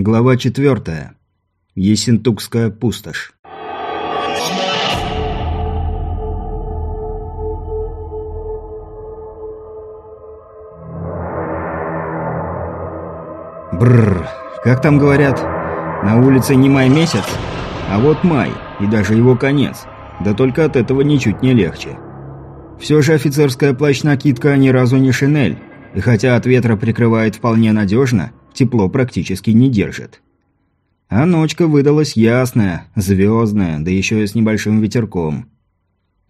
Глава 4. Ессентукская пустошь. Бррр, как там говорят, на улице не май месяц, а вот май, и даже его конец. Да только от этого ничуть не легче. Все же офицерская плащ-накидка ни разу не шинель, и хотя от ветра прикрывает вполне надежно, тепло практически не держит. А ночка выдалась ясная, звездная, да еще и с небольшим ветерком.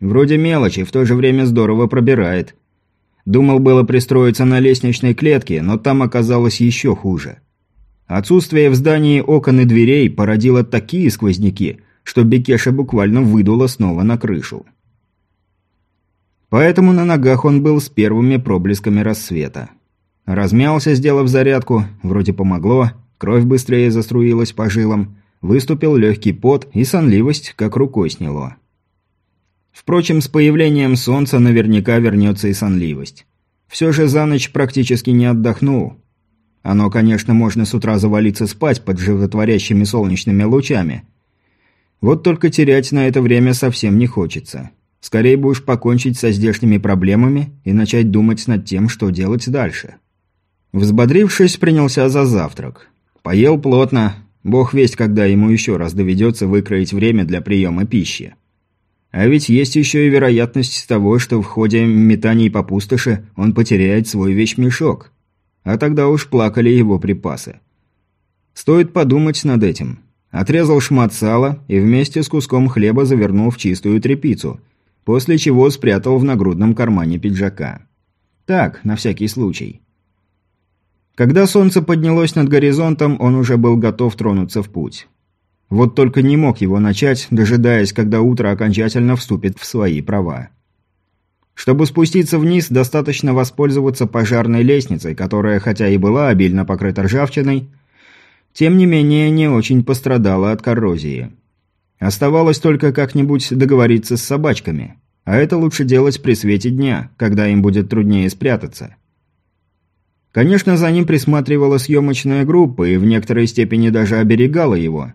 Вроде мелочи, в то же время здорово пробирает. Думал было пристроиться на лестничной клетке, но там оказалось еще хуже. Отсутствие в здании окон и дверей породило такие сквозняки, что Бекеша буквально выдуло снова на крышу. Поэтому на ногах он был с первыми проблесками рассвета. Размялся, сделав зарядку, вроде помогло, кровь быстрее заструилась по жилам, выступил легкий пот и сонливость как рукой сняло. Впрочем, с появлением солнца наверняка вернется и сонливость. Все же за ночь практически не отдохнул. Оно, конечно, можно с утра завалиться спать под животворящими солнечными лучами. Вот только терять на это время совсем не хочется. Скорее уж покончить со здешними проблемами и начать думать над тем, что делать дальше. Взбодрившись, принялся за завтрак. Поел плотно, бог весть, когда ему еще раз доведется выкроить время для приема пищи. А ведь есть еще и вероятность того, что в ходе метаний по пустоши он потеряет свой вещмешок. А тогда уж плакали его припасы. Стоит подумать над этим. Отрезал шмат сала и вместе с куском хлеба завернул в чистую тряпицу, после чего спрятал в нагрудном кармане пиджака. Так, на всякий случай. Когда солнце поднялось над горизонтом, он уже был готов тронуться в путь. Вот только не мог его начать, дожидаясь, когда утро окончательно вступит в свои права. Чтобы спуститься вниз, достаточно воспользоваться пожарной лестницей, которая хотя и была обильно покрыта ржавчиной, тем не менее не очень пострадала от коррозии. Оставалось только как-нибудь договориться с собачками. А это лучше делать при свете дня, когда им будет труднее спрятаться. Конечно, за ним присматривала съемочная группа и в некоторой степени даже оберегала его.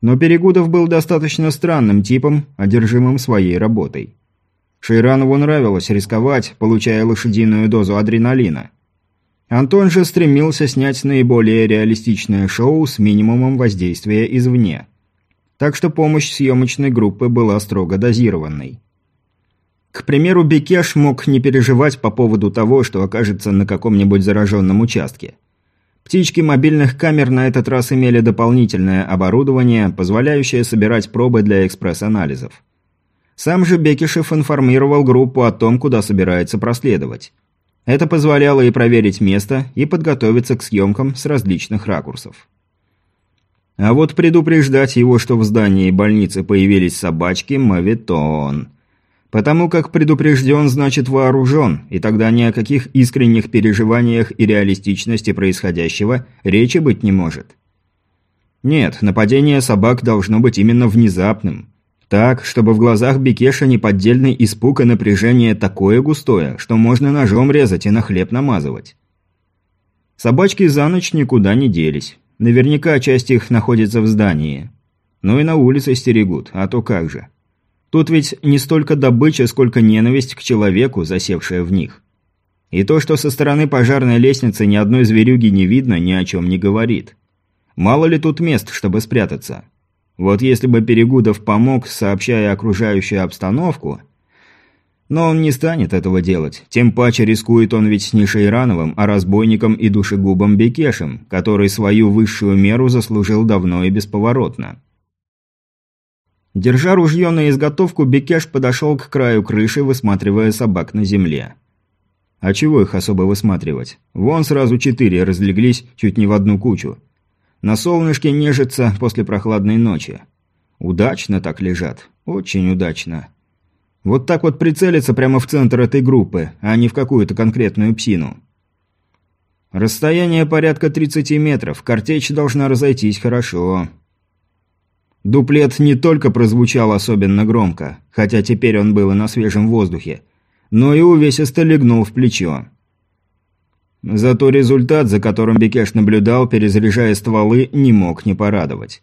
Но Перегудов был достаточно странным типом, одержимым своей работой. Шейранову нравилось рисковать, получая лошадиную дозу адреналина. Антон же стремился снять наиболее реалистичное шоу с минимумом воздействия извне так что помощь съемочной группы была строго дозированной. К примеру, Бекеш мог не переживать по поводу того, что окажется на каком-нибудь зараженном участке. Птички мобильных камер на этот раз имели дополнительное оборудование, позволяющее собирать пробы для экспресс-анализов. Сам же Бекишев информировал группу о том, куда собирается проследовать. Это позволяло и проверить место, и подготовиться к съемкам с различных ракурсов. А вот предупреждать его, что в здании больницы появились собачки, мавитон. Потому как предупрежден, значит вооружен, и тогда ни о каких искренних переживаниях и реалистичности происходящего речи быть не может. Нет, нападение собак должно быть именно внезапным. Так, чтобы в глазах Бекеша неподдельный испуг и напряжение такое густое, что можно ножом резать и на хлеб намазывать. Собачки за ночь никуда не делись. Наверняка часть их находится в здании. Ну и на улице стерегут, а то как же. Тут ведь не столько добыча, сколько ненависть к человеку, засевшая в них. И то, что со стороны пожарной лестницы ни одной зверюги не видно, ни о чем не говорит. Мало ли тут мест, чтобы спрятаться. Вот если бы Перегудов помог, сообщая окружающую обстановку, но он не станет этого делать. Тем паче рискует он ведь не Шейрановым, а разбойником и душегубом Бекешем, который свою высшую меру заслужил давно и бесповоротно. Держа ружье на изготовку, Бекеш подошел к краю крыши, высматривая собак на земле. А чего их особо высматривать? Вон сразу четыре разлеглись чуть не в одну кучу. На солнышке нежится после прохладной ночи. Удачно так лежат. Очень удачно. Вот так вот прицелиться прямо в центр этой группы, а не в какую-то конкретную псину. Расстояние порядка 30 метров, картечь должна разойтись хорошо. Дуплет не только прозвучал особенно громко, хотя теперь он был и на свежем воздухе, но и увесисто легнул в плечо. Зато результат, за которым Бекеш наблюдал, перезаряжая стволы, не мог не порадовать.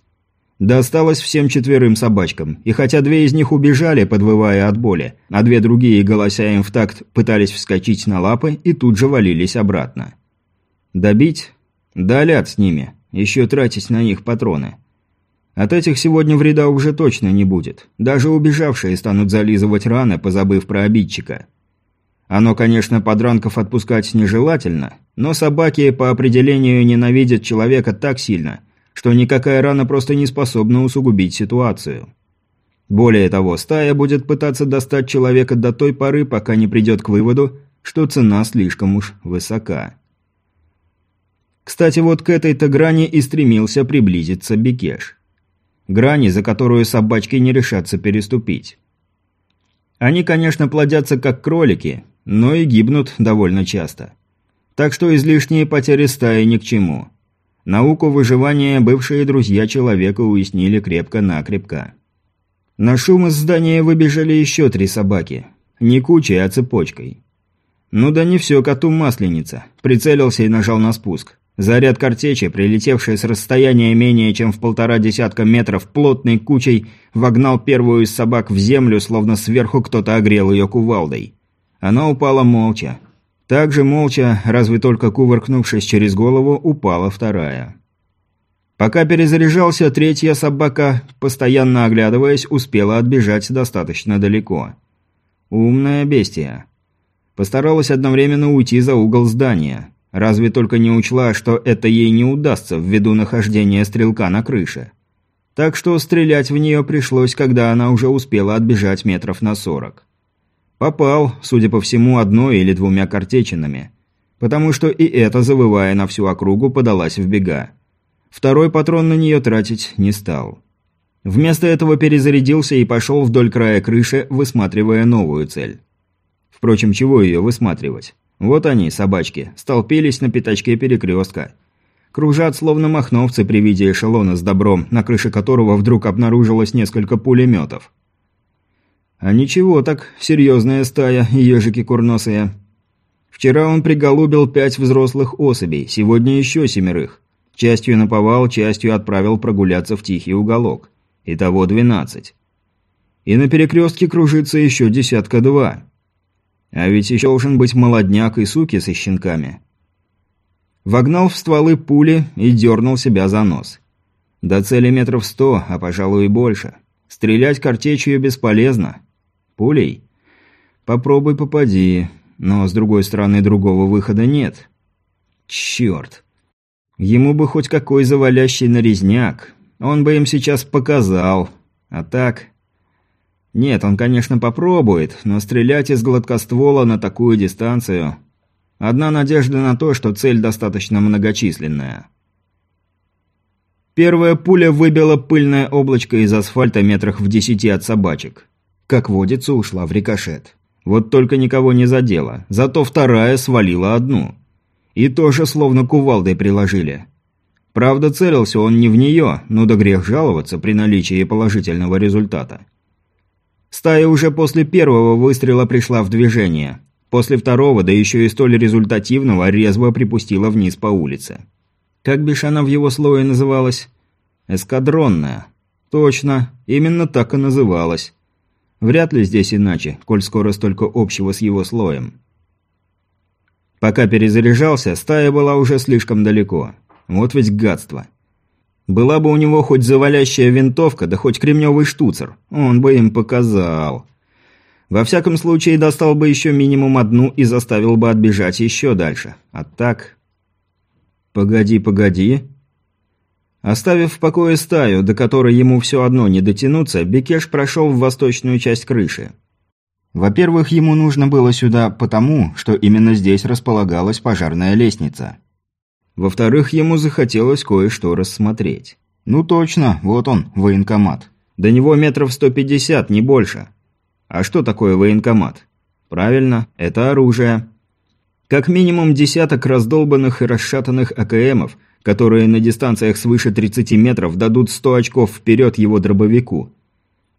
Досталось всем четверым собачкам, и хотя две из них убежали, подвывая от боли, а две другие, голося им в такт, пытались вскочить на лапы и тут же валились обратно. Добить? Да ляд с ними, еще тратить на них патроны. От этих сегодня вреда уже точно не будет. Даже убежавшие станут зализывать раны, позабыв про обидчика. Оно, конечно, подранков отпускать нежелательно, но собаки по определению ненавидят человека так сильно – что никакая рана просто не способна усугубить ситуацию. Более того, стая будет пытаться достать человека до той поры, пока не придет к выводу, что цена слишком уж высока. Кстати, вот к этой-то грани и стремился приблизиться Бекеш. Грани, за которую собачки не решатся переступить. Они, конечно, плодятся как кролики, но и гибнут довольно часто. Так что излишние потери стаи ни к чему. Науку выживания бывшие друзья человека уяснили крепко-накрепко. На шум из здания выбежали еще три собаки. Не кучей, а цепочкой. Ну да не все коту масленица. Прицелился и нажал на спуск. Заряд картечи, прилетевший с расстояния менее чем в полтора десятка метров плотной кучей, вогнал первую из собак в землю, словно сверху кто-то огрел ее кувалдой. Она упала молча, также молча, разве только кувыркнувшись через голову, упала вторая. Пока перезаряжался, третья собака, постоянно оглядываясь, успела отбежать достаточно далеко. Умная бестия. Постаралась одновременно уйти за угол здания. Разве только не учла, что это ей не удастся ввиду нахождения стрелка на крыше. Так что стрелять в нее пришлось, когда она уже успела отбежать метров на сорок. Попал, судя по всему, одной или двумя картечинами. Потому что и эта, завывая на всю округу, подалась в бега. Второй патрон на нее тратить не стал. Вместо этого перезарядился и пошел вдоль края крыши, высматривая новую цель. Впрочем, чего ее высматривать? Вот они, собачки, столпились на пятачке перекрестка. Кружат, словно махновцы при виде эшелона с добром, на крыше которого вдруг обнаружилось несколько пулеметов. А ничего так, серьезная стая, ежики курносые. Вчера он приголубил пять взрослых особей, сегодня еще семерых. Частью наповал, частью отправил прогуляться в тихий уголок. Итого двенадцать. И на перекрестке кружится еще десятка-два. А ведь еще должен быть молодняк и суки со щенками. Вогнал в стволы пули и дернул себя за нос. До цели метров сто, а пожалуй и больше. Стрелять картечью бесполезно. Пулей? Попробуй попади. Но, с другой стороны, другого выхода нет. Черт. Ему бы хоть какой завалящий нарезняк. Он бы им сейчас показал. А так... Нет, он, конечно, попробует, но стрелять из гладкоствола на такую дистанцию... Одна надежда на то, что цель достаточно многочисленная. Первая пуля выбила пыльное облачко из асфальта метрах в десяти от собачек как водится, ушла в рикошет. Вот только никого не задела, зато вторая свалила одну. И тоже словно кувалдой приложили. Правда, целился он не в нее, но да грех жаловаться при наличии положительного результата. Стая уже после первого выстрела пришла в движение. После второго, да еще и столь результативного, резво припустила вниз по улице. Как бишь она в его слое называлась? Эскадронная. Точно, именно так и называлась. Вряд ли здесь иначе, коль скоро столько общего с его слоем. Пока перезаряжался, стая была уже слишком далеко. Вот ведь гадство. Была бы у него хоть завалящая винтовка, да хоть кремневый штуцер, он бы им показал. Во всяком случае, достал бы еще минимум одну и заставил бы отбежать еще дальше. А так... «Погоди, погоди», Оставив в покое стаю, до которой ему все одно не дотянуться, Бекеш прошел в восточную часть крыши. Во-первых, ему нужно было сюда потому, что именно здесь располагалась пожарная лестница. Во-вторых, ему захотелось кое-что рассмотреть. Ну точно, вот он, военкомат. До него метров 150, не больше. А что такое военкомат? Правильно, это оружие. Как минимум десяток раздолбанных и расшатанных АКМов – которые на дистанциях свыше 30 метров дадут 100 очков вперед его дробовику.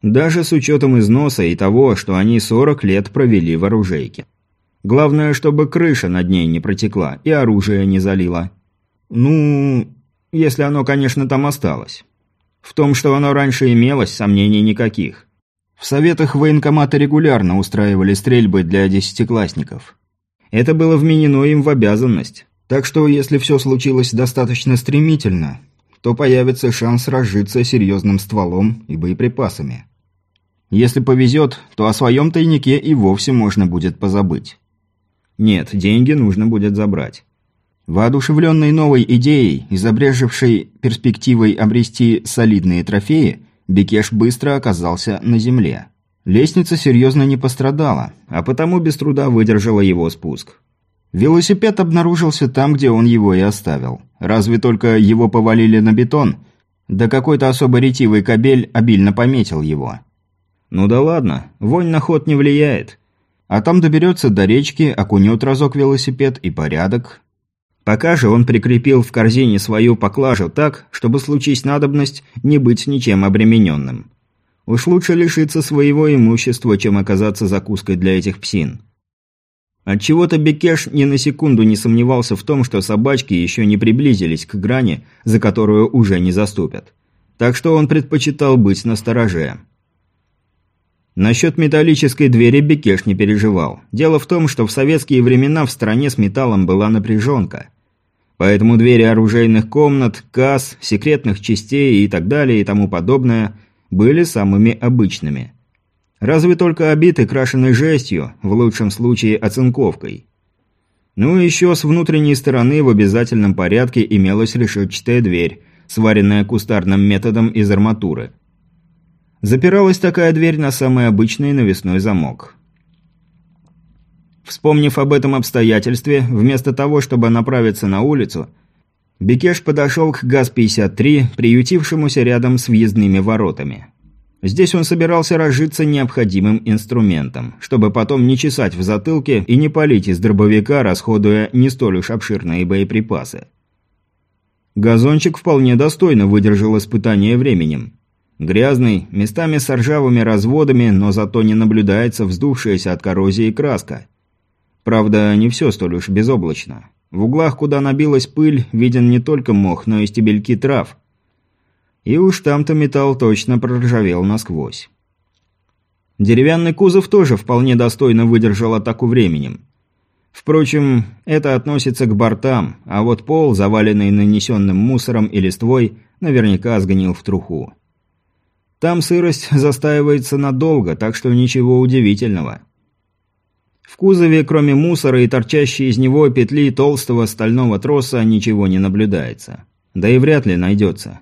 Даже с учетом износа и того, что они 40 лет провели в оружейке. Главное, чтобы крыша над ней не протекла и оружие не залило. Ну, если оно, конечно, там осталось. В том, что оно раньше имелось, сомнений никаких. В советах военкомата регулярно устраивали стрельбы для десятиклассников. Это было вменено им в обязанность. Так что, если все случилось достаточно стремительно, то появится шанс разжиться серьезным стволом и боеприпасами. Если повезет, то о своем тайнике и вовсе можно будет позабыть. Нет, деньги нужно будет забрать. Воодушевленный новой идеей, изобрежившей перспективой обрести солидные трофеи, Бекеш быстро оказался на земле. Лестница серьезно не пострадала, а потому без труда выдержала его спуск. Велосипед обнаружился там, где он его и оставил. Разве только его повалили на бетон, да какой-то особо ретивый кабель обильно пометил его. Ну да ладно, вонь на ход не влияет. А там доберется до речки, окунет разок велосипед и порядок. Пока же он прикрепил в корзине свою поклажу так, чтобы случись надобность не быть ничем обремененным. Уж лучше лишиться своего имущества, чем оказаться закуской для этих псин. Отчего-то Бекеш ни на секунду не сомневался в том, что собачки еще не приблизились к грани, за которую уже не заступят. Так что он предпочитал быть настороже. Насчет металлической двери Бекеш не переживал. Дело в том, что в советские времена в стране с металлом была напряженка. Поэтому двери оружейных комнат, касс, секретных частей и так далее и тому подобное были самыми обычными – Разве только обиты крашеной жестью, в лучшем случае оцинковкой. Ну и еще с внутренней стороны в обязательном порядке имелась решетчатая дверь, сваренная кустарным методом из арматуры. Запиралась такая дверь на самый обычный навесной замок. Вспомнив об этом обстоятельстве, вместо того, чтобы направиться на улицу, Бекеш подошел к ГАЗ-53, приютившемуся рядом с въездными воротами. Здесь он собирался разжиться необходимым инструментом, чтобы потом не чесать в затылке и не палить из дробовика, расходуя не столь уж обширные боеприпасы. Газончик вполне достойно выдержал испытание временем. Грязный, местами с ржавыми разводами, но зато не наблюдается вздувшаяся от коррозии краска. Правда, не все столь уж безоблачно. В углах, куда набилась пыль, виден не только мох, но и стебельки трав – и уж там-то металл точно проржавел насквозь. Деревянный кузов тоже вполне достойно выдержал атаку временем. Впрочем, это относится к бортам, а вот пол, заваленный нанесенным мусором и листвой, наверняка сгнил в труху. Там сырость застаивается надолго, так что ничего удивительного. В кузове, кроме мусора и торчащей из него петли толстого стального троса, ничего не наблюдается. Да и вряд ли найдется.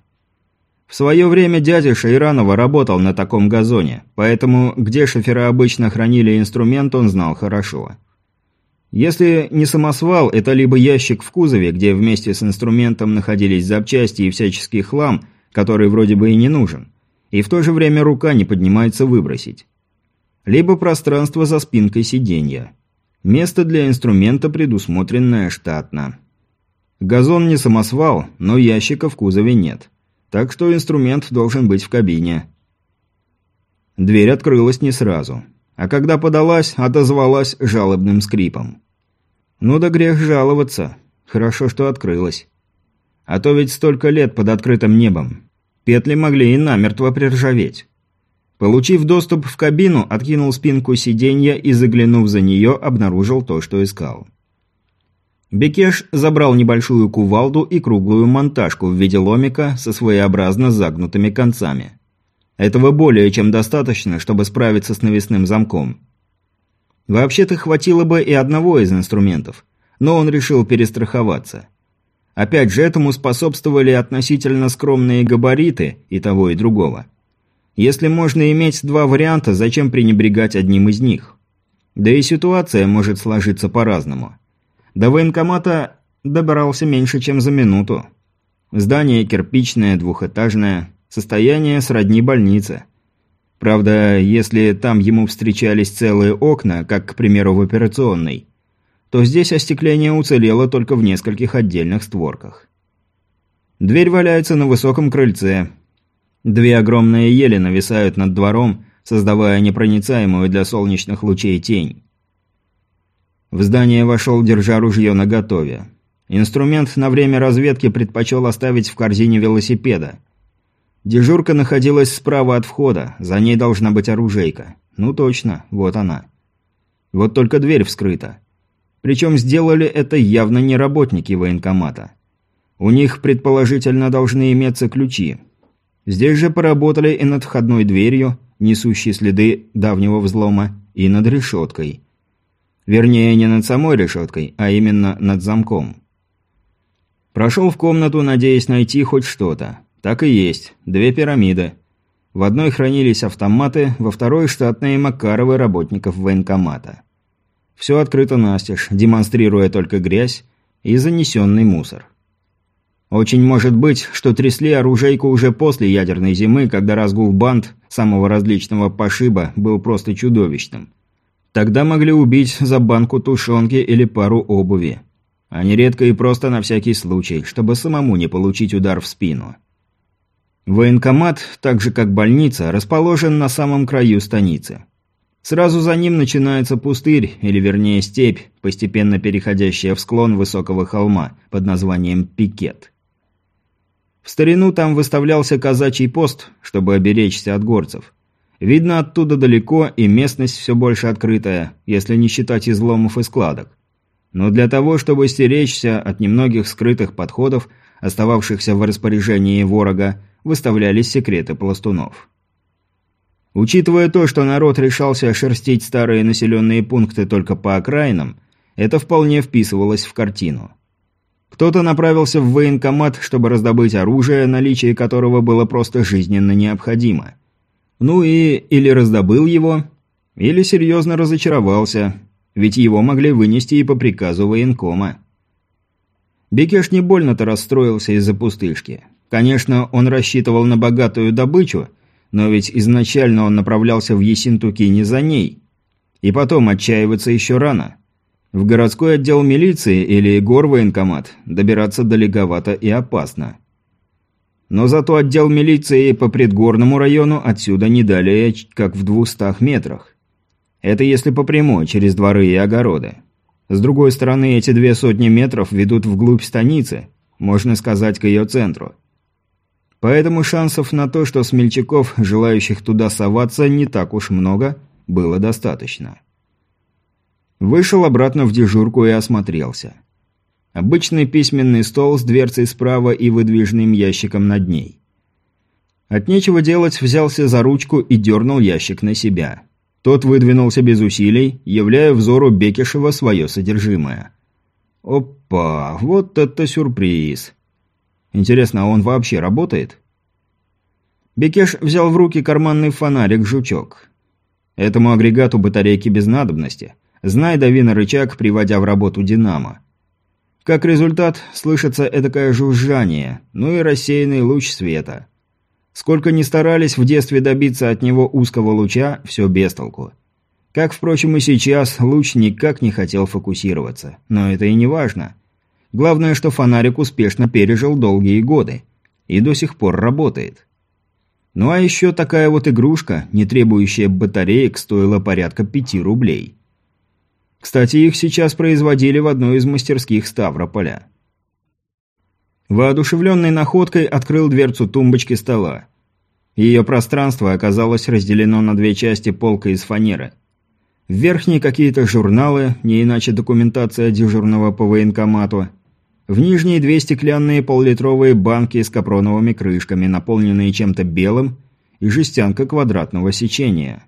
В свое время дядя Шейранова работал на таком газоне, поэтому где шофера обычно хранили инструмент, он знал хорошо. Если не самосвал, это либо ящик в кузове, где вместе с инструментом находились запчасти и всяческий хлам, который вроде бы и не нужен, и в то же время рука не поднимается выбросить. Либо пространство за спинкой сиденья. Место для инструмента предусмотренное штатно. Газон не самосвал, но ящика в кузове нет. Так что инструмент должен быть в кабине. Дверь открылась не сразу. А когда подалась, отозвалась жалобным скрипом. Ну да грех жаловаться. Хорошо, что открылась. А то ведь столько лет под открытым небом. Петли могли и намертво приржаветь. Получив доступ в кабину, откинул спинку сиденья и, заглянув за нее, обнаружил то, что искал. Бекеш забрал небольшую кувалду и круглую монтажку в виде ломика со своеобразно загнутыми концами. Этого более чем достаточно, чтобы справиться с навесным замком. Вообще-то хватило бы и одного из инструментов, но он решил перестраховаться. Опять же, этому способствовали относительно скромные габариты и того и другого. Если можно иметь два варианта, зачем пренебрегать одним из них? Да и ситуация может сложиться по-разному. До военкомата добрался меньше, чем за минуту. Здание кирпичное, двухэтажное, состояние сродни больнице. Правда, если там ему встречались целые окна, как, к примеру, в операционной, то здесь остекление уцелело только в нескольких отдельных створках. Дверь валяется на высоком крыльце. Две огромные ели нависают над двором, создавая непроницаемую для солнечных лучей тень. В здание вошел, держа ружье наготове. Инструмент на время разведки предпочел оставить в корзине велосипеда. Дежурка находилась справа от входа, за ней должна быть оружейка. Ну точно, вот она. Вот только дверь вскрыта. Причем сделали это явно не работники военкомата. У них, предположительно, должны иметься ключи. Здесь же поработали и над входной дверью, несущей следы давнего взлома, и над решеткой. Вернее, не над самой решеткой, а именно над замком. Прошел в комнату, надеясь найти хоть что-то. Так и есть. Две пирамиды. В одной хранились автоматы, во второй – штатные Макаровы работников военкомата. Все открыто настежь, демонстрируя только грязь и занесенный мусор. Очень может быть, что трясли оружейку уже после ядерной зимы, когда разгул банд самого различного пошиба был просто чудовищным. Тогда могли убить за банку тушенки или пару обуви. А нередко и просто на всякий случай, чтобы самому не получить удар в спину. Военкомат, так же как больница, расположен на самом краю станицы. Сразу за ним начинается пустырь, или вернее степь, постепенно переходящая в склон высокого холма под названием Пикет. В старину там выставлялся казачий пост, чтобы оберечься от горцев. Видно оттуда далеко, и местность все больше открытая, если не считать изломов и складок. Но для того, чтобы стеречься от немногих скрытых подходов, остававшихся в распоряжении ворога, выставлялись секреты пластунов. Учитывая то, что народ решался шерстить старые населенные пункты только по окраинам, это вполне вписывалось в картину. Кто-то направился в военкомат, чтобы раздобыть оружие, наличие которого было просто жизненно необходимо. Ну и или раздобыл его, или серьезно разочаровался, ведь его могли вынести и по приказу военкома. Бекеш не больно-то расстроился из-за пустышки. Конечно, он рассчитывал на богатую добычу, но ведь изначально он направлялся в Есинтуки не за ней. И потом отчаиваться еще рано. В городской отдел милиции или горвоенкомат добираться далековато и опасно. Но зато отдел милиции по предгорному району отсюда не далее, как в двухстах метрах. Это если по прямой, через дворы и огороды. С другой стороны, эти две сотни метров ведут вглубь станицы, можно сказать, к ее центру. Поэтому шансов на то, что смельчаков, желающих туда соваться, не так уж много, было достаточно. Вышел обратно в дежурку и осмотрелся. Обычный письменный стол с дверцей справа и выдвижным ящиком над ней. От нечего делать взялся за ручку и дернул ящик на себя. Тот выдвинулся без усилий, являя взору Бекишева свое содержимое. Опа, вот это сюрприз. Интересно, а он вообще работает? Бекеш взял в руки карманный фонарик-жучок. Этому агрегату батарейки без надобности. Знай, дави на рычаг, приводя в работу динамо. Как результат, слышится эдакое жужжание, ну и рассеянный луч света. Сколько ни старались в детстве добиться от него узкого луча, все без толку. Как, впрочем, и сейчас, луч никак не хотел фокусироваться. Но это и не важно. Главное, что фонарик успешно пережил долгие годы. И до сих пор работает. Ну а еще такая вот игрушка, не требующая батареек, стоила порядка пяти рублей. Кстати, их сейчас производили в одной из мастерских Ставрополя. Воодушевленный находкой открыл дверцу тумбочки стола. Ее пространство оказалось разделено на две части полкой из фанеры. В верхней какие-то журналы, не иначе документация дежурного по военкомату. В нижней две стеклянные поллитровые банки с капроновыми крышками, наполненные чем-то белым, и жестянка квадратного сечения.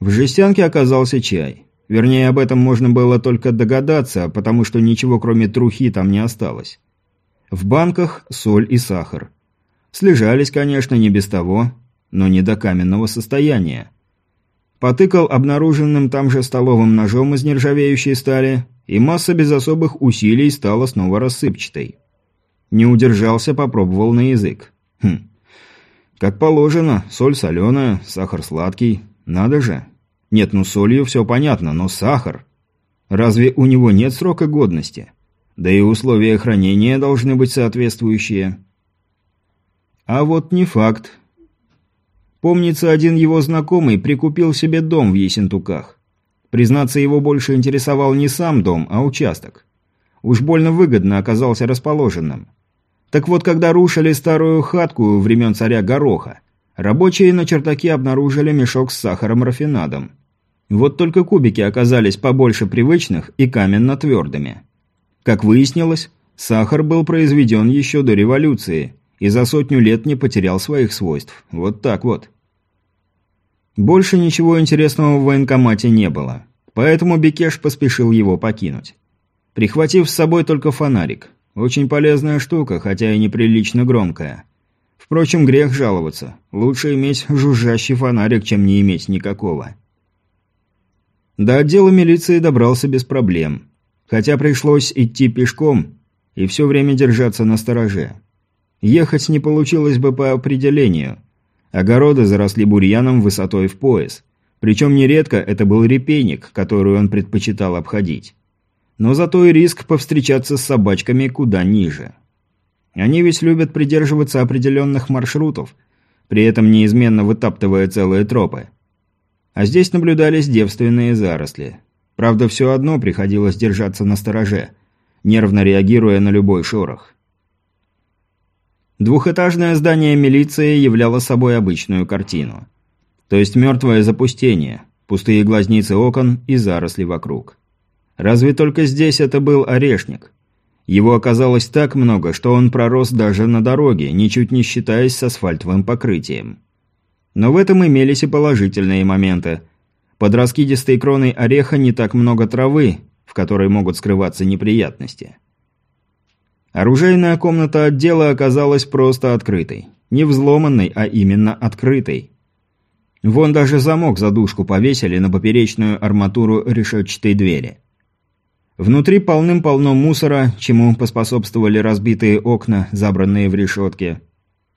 В жестянке оказался чай. Вернее, об этом можно было только догадаться, потому что ничего кроме трухи там не осталось. В банках соль и сахар. Слежались, конечно, не без того, но не до каменного состояния. Потыкал обнаруженным там же столовым ножом из нержавеющей стали, и масса без особых усилий стала снова рассыпчатой. Не удержался, попробовал на язык. Хм. Как положено, соль соленая, сахар сладкий. Надо же. Нет, ну солью все понятно, но сахар... Разве у него нет срока годности? Да и условия хранения должны быть соответствующие. А вот не факт. Помнится, один его знакомый прикупил себе дом в Есентуках. Признаться, его больше интересовал не сам дом, а участок. Уж больно выгодно оказался расположенным. Так вот, когда рушили старую хатку времен царя Гороха, рабочие на чертаке обнаружили мешок с сахаром-рафинадом. Вот только кубики оказались побольше привычных и каменно-твердыми. Как выяснилось, сахар был произведен еще до революции и за сотню лет не потерял своих свойств. Вот так вот. Больше ничего интересного в военкомате не было, поэтому Бекеш поспешил его покинуть. Прихватив с собой только фонарик. Очень полезная штука, хотя и неприлично громкая. Впрочем, грех жаловаться. Лучше иметь жужжащий фонарик, чем не иметь никакого. До отдела милиции добрался без проблем. Хотя пришлось идти пешком и все время держаться на стороже. Ехать не получилось бы по определению. Огороды заросли бурьяном высотой в пояс. Причем нередко это был репейник, который он предпочитал обходить. Но зато и риск повстречаться с собачками куда ниже. Они ведь любят придерживаться определенных маршрутов, при этом неизменно вытаптывая целые тропы. А здесь наблюдались девственные заросли. Правда, все одно приходилось держаться на стороже, нервно реагируя на любой шорох. Двухэтажное здание милиции являло собой обычную картину. То есть мертвое запустение, пустые глазницы окон и заросли вокруг. Разве только здесь это был орешник. Его оказалось так много, что он пророс даже на дороге, ничуть не считаясь с асфальтовым покрытием. Но в этом имелись и положительные моменты. Под раскидистой кроной ореха не так много травы, в которой могут скрываться неприятности. Оружейная комната отдела оказалась просто открытой. Не взломанной, а именно открытой. Вон даже замок за дужку повесили на поперечную арматуру решетчатой двери. Внутри полным-полно мусора, чему поспособствовали разбитые окна, забранные в решетки.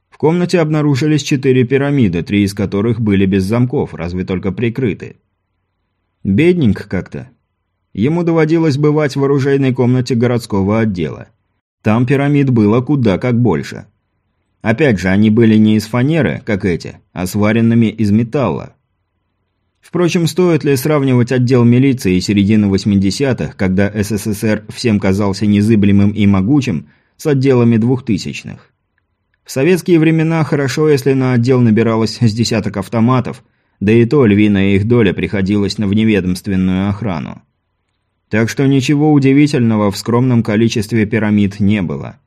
В комнате обнаружились четыре пирамиды, три из которых были без замков, разве только прикрыты. Бедненько как-то. Ему доводилось бывать в оружейной комнате городского отдела. Там пирамид было куда как больше. Опять же, они были не из фанеры, как эти, а сваренными из металла. Впрочем, стоит ли сравнивать отдел милиции середины 80-х, когда СССР всем казался незыблемым и могучим, с отделами двухтысячных? В советские времена хорошо, если на отдел набиралось с десяток автоматов, да и то львиная их доля приходилась на вневедомственную охрану. Так что ничего удивительного в скромном количестве пирамид не было.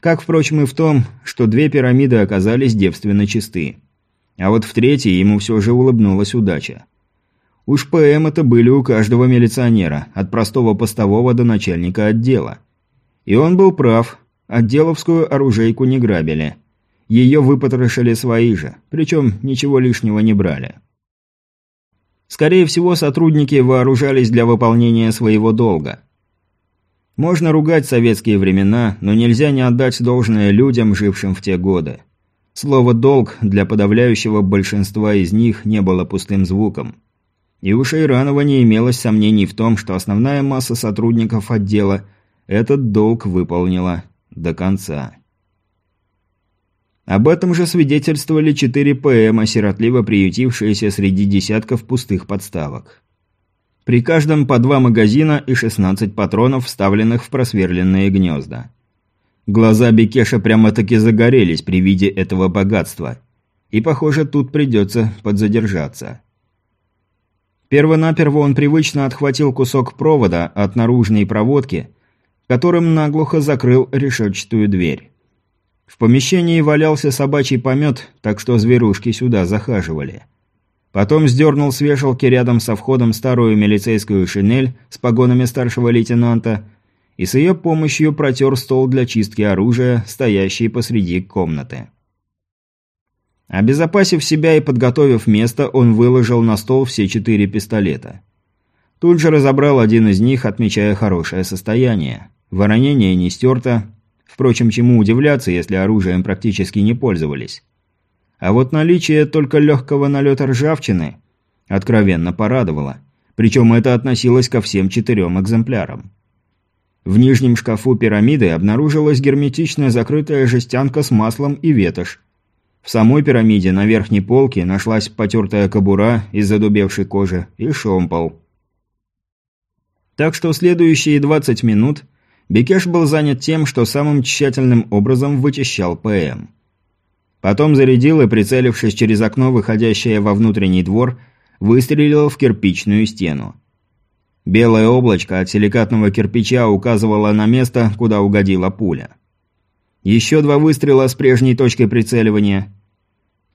Как, впрочем, и в том, что две пирамиды оказались девственно чисты. А вот в третьей ему все же улыбнулась удача. Уж ПМ это были у каждого милиционера, от простого постового до начальника отдела. И он был прав, Отделовскую оружейку не грабили. Ее выпотрошили свои же, причем ничего лишнего не брали. Скорее всего, сотрудники вооружались для выполнения своего долга. Можно ругать советские времена, но нельзя не отдать должное людям, жившим в те годы. Слово «долг» для подавляющего большинства из них не было пустым звуком. И у Шейранова не имелось сомнений в том, что основная масса сотрудников отдела этот долг выполнила до конца. Об этом же свидетельствовали четыре ПМ, сиротливо приютившиеся среди десятков пустых подставок. При каждом по два магазина и 16 патронов, вставленных в просверленные гнезда. Глаза Бекеша прямо-таки загорелись при виде этого богатства. И, похоже, тут придется подзадержаться. Первонаперво он привычно отхватил кусок провода от наружной проводки которым наглухо закрыл решетчатую дверь. В помещении валялся собачий помет, так что зверушки сюда захаживали. Потом сдернул с вешалки рядом со входом старую милицейскую шинель с погонами старшего лейтенанта и с ее помощью протер стол для чистки оружия, стоящий посреди комнаты. Обезопасив себя и подготовив место, он выложил на стол все четыре пистолета. Тут же разобрал один из них, отмечая хорошее состояние. Воронение не стерто. Впрочем, чему удивляться, если оружием практически не пользовались. А вот наличие только легкого налета ржавчины откровенно порадовало. Причем это относилось ко всем четырем экземплярам. В нижнем шкафу пирамиды обнаружилась герметично закрытая жестянка с маслом и ветошь. В самой пирамиде на верхней полке нашлась потертая кобура из задубевшей кожи и шомпол. Так что следующие 20 минут Бекеш был занят тем, что самым тщательным образом вычищал ПМ. Потом зарядил и, прицелившись через окно, выходящее во внутренний двор, выстрелил в кирпичную стену. Белое облачко от силикатного кирпича указывало на место, куда угодила пуля. Еще два выстрела с прежней точкой прицеливания.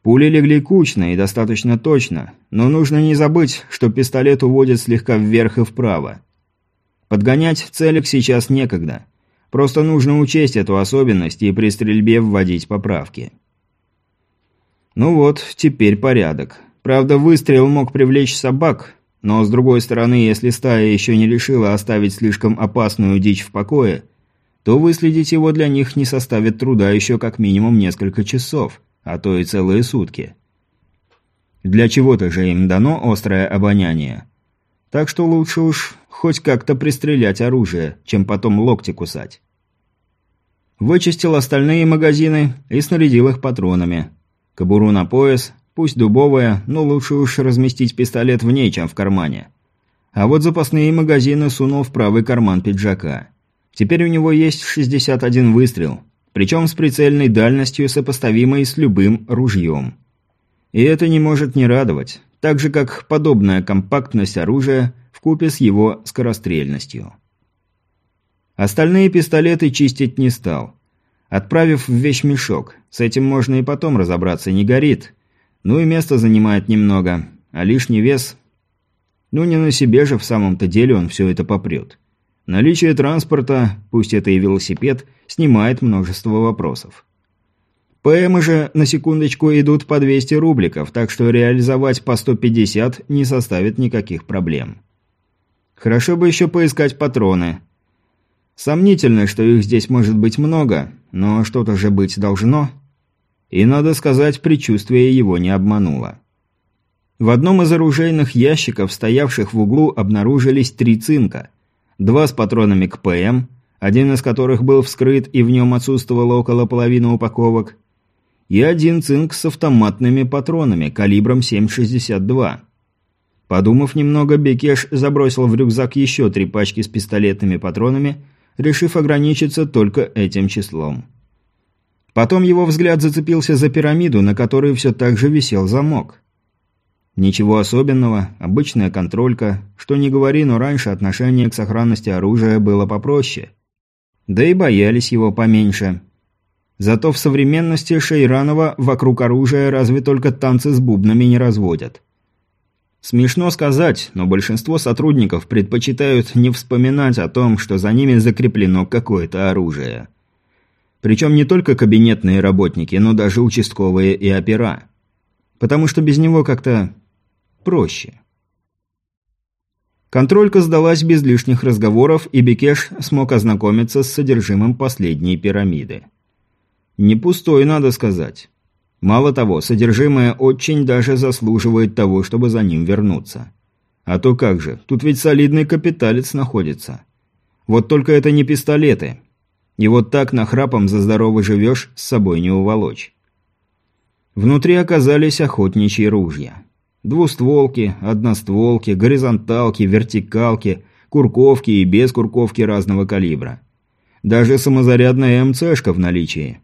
Пули легли кучно и достаточно точно, но нужно не забыть, что пистолет уводит слегка вверх и вправо. Подгонять целик сейчас некогда. Просто нужно учесть эту особенность и при стрельбе вводить поправки. Ну вот, теперь порядок. Правда, выстрел мог привлечь собак, но, с другой стороны, если стая еще не решила оставить слишком опасную дичь в покое, то выследить его для них не составит труда еще как минимум несколько часов, а то и целые сутки. Для чего-то же им дано острое обоняние. Так что лучше уж хоть как-то пристрелять оружие, чем потом локти кусать. Вычистил остальные магазины и снарядил их патронами. Кобуру на пояс, Пусть дубовая, но лучше уж разместить пистолет в ней, чем в кармане. А вот запасные магазины сунул в правый карман пиджака. Теперь у него есть 61 выстрел, причем с прицельной дальностью, сопоставимой с любым ружьем. И это не может не радовать, так же как подобная компактность оружия в купе с его скорострельностью. Остальные пистолеты чистить не стал. Отправив в вещмешок, с этим можно и потом разобраться, не горит, ну и место занимает немного, а лишний вес... Ну не на себе же в самом-то деле он все это попрет. Наличие транспорта, пусть это и велосипед, снимает множество вопросов. ПМы же, на секундочку, идут по 200 рубликов, так что реализовать по 150 не составит никаких проблем. Хорошо бы еще поискать патроны. Сомнительно, что их здесь может быть много, но что-то же быть должно. И, надо сказать, предчувствие его не обмануло. В одном из оружейных ящиков, стоявших в углу, обнаружились три цинка. Два с патронами к ПМ, один из которых был вскрыт и в нем отсутствовало около половины упаковок, и один цинк с автоматными патронами калибром 7,62. Подумав немного, Бекеш забросил в рюкзак еще три пачки с пистолетными патронами, решив ограничиться только этим числом. Потом его взгляд зацепился за пирамиду, на которой все так же висел замок. Ничего особенного, обычная контролька. Что не говори, но раньше отношение к сохранности оружия было попроще. Да и боялись его поменьше. Зато в современности Шейранова вокруг оружия разве только танцы с бубнами не разводят. Смешно сказать, но большинство сотрудников предпочитают не вспоминать о том, что за ними закреплено какое-то оружие. Причем не только кабинетные работники, но даже участковые и опера. Потому что без него как-то проще. Контролька сдалась без лишних разговоров, и Бекеш смог ознакомиться с содержимым последней пирамиды. Не пустой, надо сказать. Мало того, содержимое очень даже заслуживает того, чтобы за ним вернуться. А то как же, тут ведь солидный капиталец находится. Вот только это не пистолеты. И вот так нахрапом за здорово живешь, с собой не уволочь. Внутри оказались охотничьи ружья. Двустволки, одностволки, горизонталки, вертикалки, курковки и без курковки разного калибра. Даже самозарядная МЦшка в наличии.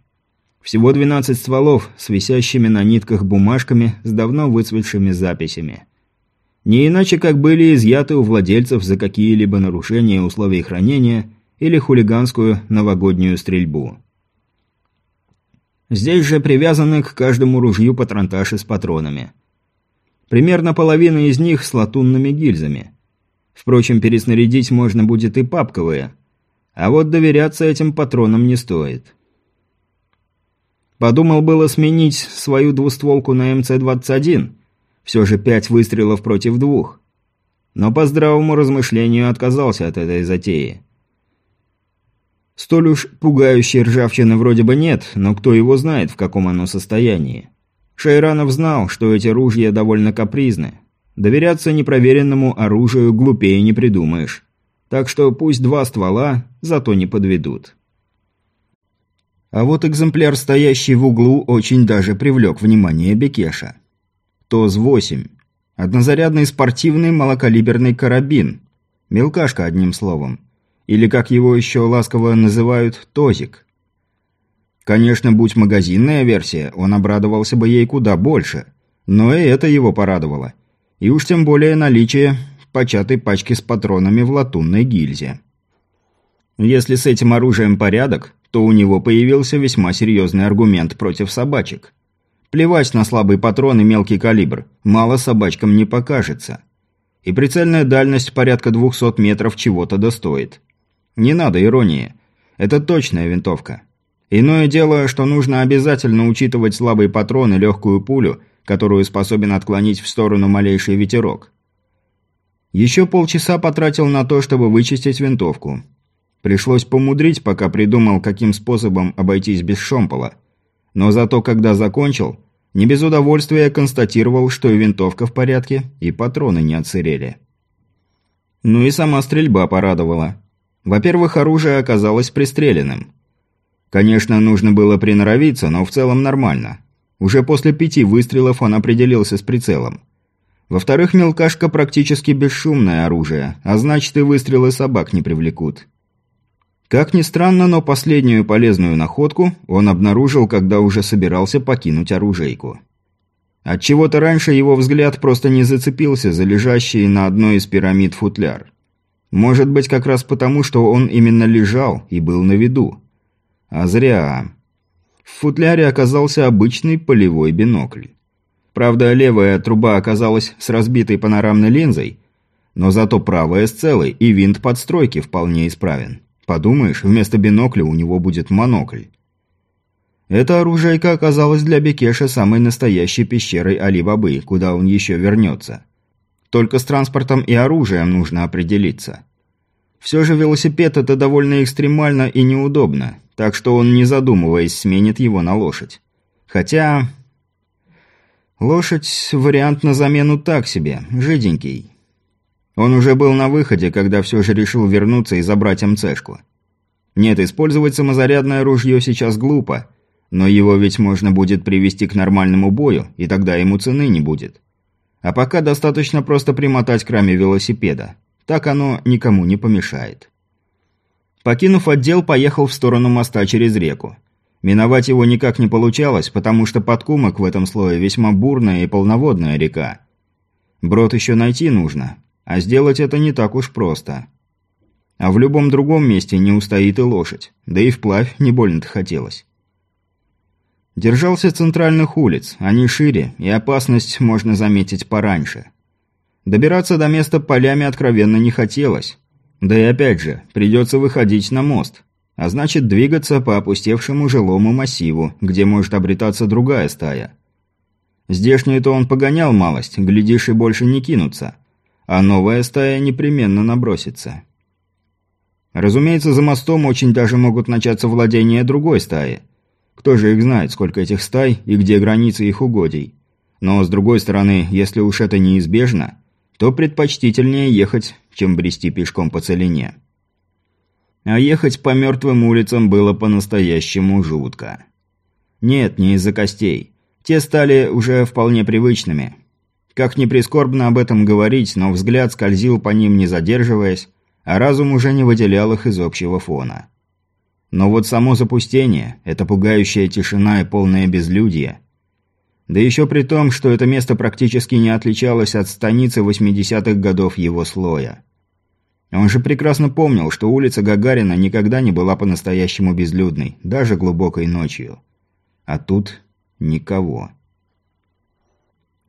Всего 12 стволов с висящими на нитках бумажками с давно выцветшими записями. Не иначе, как были изъяты у владельцев за какие-либо нарушения условий хранения или хулиганскую новогоднюю стрельбу. Здесь же привязаны к каждому ружью патронташи с патронами. Примерно половина из них с латунными гильзами. Впрочем, переснарядить можно будет и папковые. А вот доверяться этим патронам не стоит. Подумал было сменить свою двустволку на МЦ-21. Все же пять выстрелов против двух. Но по здравому размышлению отказался от этой затеи. Столь уж пугающей ржавчины вроде бы нет, но кто его знает, в каком оно состоянии. Шайранов знал, что эти ружья довольно капризны. Доверяться непроверенному оружию глупее не придумаешь. Так что пусть два ствола, зато не подведут. А вот экземпляр, стоящий в углу, очень даже привлек внимание Бекеша. ТОЗ-8. Однозарядный спортивный малокалиберный карабин. Мелкашка, одним словом. Или, как его еще ласково называют, Тозик. Конечно, будь магазинная версия, он обрадовался бы ей куда больше. Но и это его порадовало. И уж тем более наличие початой пачки с патронами в латунной гильзе. Если с этим оружием порядок, то у него появился весьма серьезный аргумент против собачек. Плевать на слабый патрон и мелкий калибр, мало собачкам не покажется. И прицельная дальность порядка 200 метров чего-то достоит. Не надо иронии. Это точная винтовка. Иное дело, что нужно обязательно учитывать слабый патрон и легкую пулю, которую способен отклонить в сторону малейший ветерок. Еще полчаса потратил на то, чтобы вычистить винтовку. Пришлось помудрить, пока придумал, каким способом обойтись без шомпола. Но зато, когда закончил, не без удовольствия констатировал, что и винтовка в порядке, и патроны не отсырели. Ну и сама стрельба порадовала. Во-первых, оружие оказалось пристреленным. Конечно, нужно было приноровиться, но в целом нормально. Уже после пяти выстрелов он определился с прицелом. Во-вторых, мелкашка практически бесшумное оружие, а значит и выстрелы собак не привлекут. Как ни странно, но последнюю полезную находку он обнаружил, когда уже собирался покинуть оружейку. Отчего-то раньше его взгляд просто не зацепился за лежащий на одной из пирамид футляр. Может быть, как раз потому, что он именно лежал и был на виду. А зря. В футляре оказался обычный полевой бинокль. Правда, левая труба оказалась с разбитой панорамной линзой, но зато правая с целой, и винт подстройки вполне исправен. Подумаешь, вместо бинокля у него будет монокль. Эта оружейка оказалась для Бекеша самой настоящей пещерой Али-Бабы, куда он еще вернется. Только с транспортом и оружием нужно определиться. Все же велосипед – это довольно экстремально и неудобно, так что он, не задумываясь, сменит его на лошадь. Хотя... Лошадь – вариант на замену так себе, жиденький. Он уже был на выходе, когда все же решил вернуться и забрать МЦшку. Нет, использовать самозарядное ружье сейчас глупо, но его ведь можно будет привести к нормальному бою, и тогда ему цены не будет. А пока достаточно просто примотать к раме велосипеда. Так оно никому не помешает. Покинув отдел, поехал в сторону моста через реку. Миновать его никак не получалось, потому что подкумок в этом слое весьма бурная и полноводная река. Брод еще найти нужно, а сделать это не так уж просто. А в любом другом месте не устоит и лошадь, да и вплавь не больно-то хотелось. Держался центральных улиц, они шире, и опасность можно заметить пораньше. Добираться до места полями откровенно не хотелось. Да и опять же, придется выходить на мост, а значит двигаться по опустевшему жилому массиву, где может обретаться другая стая. Здешнюю-то он погонял малость, глядишь и больше не кинутся а новая стая непременно набросится. Разумеется, за мостом очень даже могут начаться владения другой стаи. Кто же их знает, сколько этих стай и где границы их угодий. Но, с другой стороны, если уж это неизбежно, то предпочтительнее ехать, чем брести пешком по целине. А ехать по мертвым улицам было по-настоящему жутко. Нет, не из-за костей. Те стали уже вполне привычными. Как ни прискорбно об этом говорить, но взгляд скользил по ним не задерживаясь, а разум уже не выделял их из общего фона. Но вот само запустение, эта пугающая тишина и полное безлюдье. Да еще при том, что это место практически не отличалось от станицы 80-х годов его слоя. Он же прекрасно помнил, что улица Гагарина никогда не была по-настоящему безлюдной, даже глубокой ночью. А тут никого.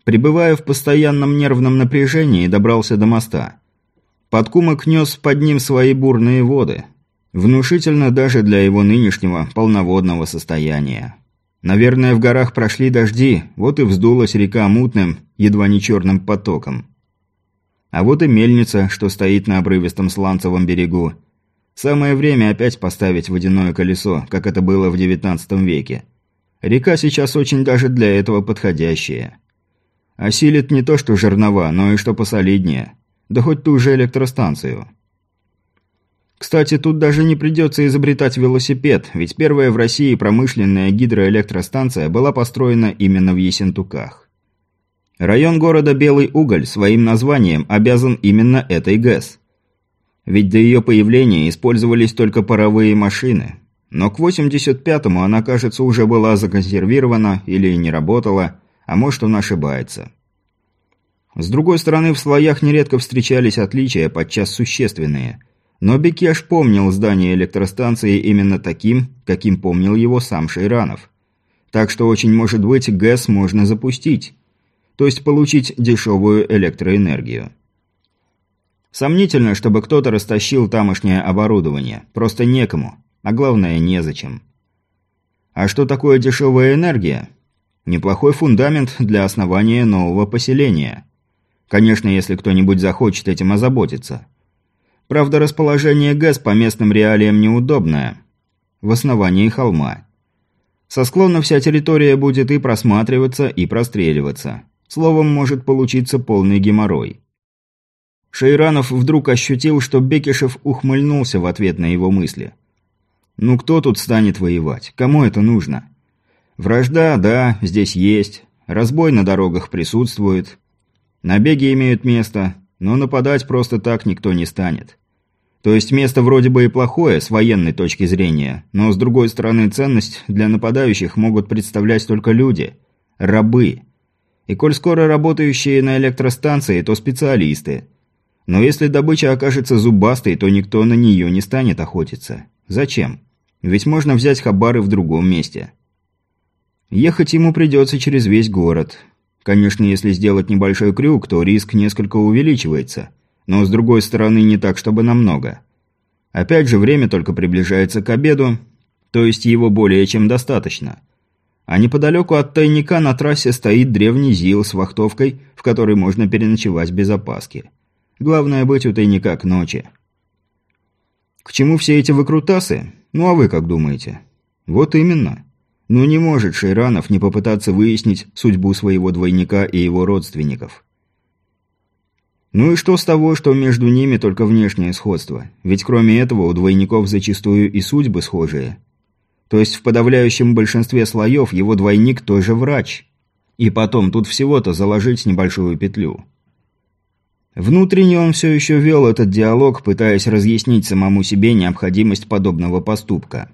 Пребывая в постоянном нервном напряжении, добрался до моста. Подкумок нес под ним свои бурные воды. Внушительно даже для его нынешнего полноводного состояния. Наверное, в горах прошли дожди, вот и вздулась река мутным, едва не черным потоком. А вот и мельница, что стоит на обрывистом сланцевом берегу. Самое время опять поставить водяное колесо, как это было в XIX веке. Река сейчас очень даже для этого подходящая. Осилит не то что жернова, но и что посолиднее. Да хоть ту же электростанцию. Кстати, тут даже не придется изобретать велосипед, ведь первая в России промышленная гидроэлектростанция была построена именно в Ессентуках. Район города Белый Уголь своим названием обязан именно этой ГЭС. Ведь до ее появления использовались только паровые машины. Но к 85-му она, кажется, уже была законсервирована или не работала, а может он ошибается. С другой стороны, в слоях нередко встречались отличия, подчас существенные. Но Бекеш помнил здание электростанции именно таким, каким помнил его сам Шейранов. Так что очень может быть ГЭС можно запустить. То есть получить дешевую электроэнергию. Сомнительно, чтобы кто-то растащил тамошнее оборудование. Просто некому. А главное, незачем. А что такое дешевая энергия? Неплохой фундамент для основания нового поселения. Конечно, если кто-нибудь захочет этим озаботиться. Правда, расположение ГЭС по местным реалиям неудобное. В основании холма. Со склона вся территория будет и просматриваться, и простреливаться. Словом, может получиться полный геморрой. Шейранов вдруг ощутил, что Бекишев ухмыльнулся в ответ на его мысли. «Ну кто тут станет воевать? Кому это нужно?» «Вражда, да, здесь есть. Разбой на дорогах присутствует. Набеги имеют место, но нападать просто так никто не станет. То есть место вроде бы и плохое с военной точки зрения, но с другой стороны ценность для нападающих могут представлять только люди – рабы. И коль скоро работающие на электростанции, то специалисты. Но если добыча окажется зубастой, то никто на нее не станет охотиться. Зачем? Ведь можно взять хабары в другом месте. Ехать ему придется через весь город – Конечно, если сделать небольшой крюк, то риск несколько увеличивается. Но с другой стороны, не так, чтобы намного. Опять же, время только приближается к обеду, то есть его более чем достаточно. А неподалеку от тайника на трассе стоит древний ЗИЛ с вахтовкой, в которой можно переночевать без опаски. Главное быть у тайника к ночи. К чему все эти выкрутасы? Ну а вы как думаете? Вот именно. Но не может Шейранов не попытаться выяснить судьбу своего двойника и его родственников. Ну и что с того, что между ними только внешнее сходство? Ведь кроме этого у двойников зачастую и судьбы схожие. То есть в подавляющем большинстве слоев его двойник тоже врач. И потом, тут всего-то заложить небольшую петлю. Внутренне он все еще вел этот диалог, пытаясь разъяснить самому себе необходимость подобного поступка.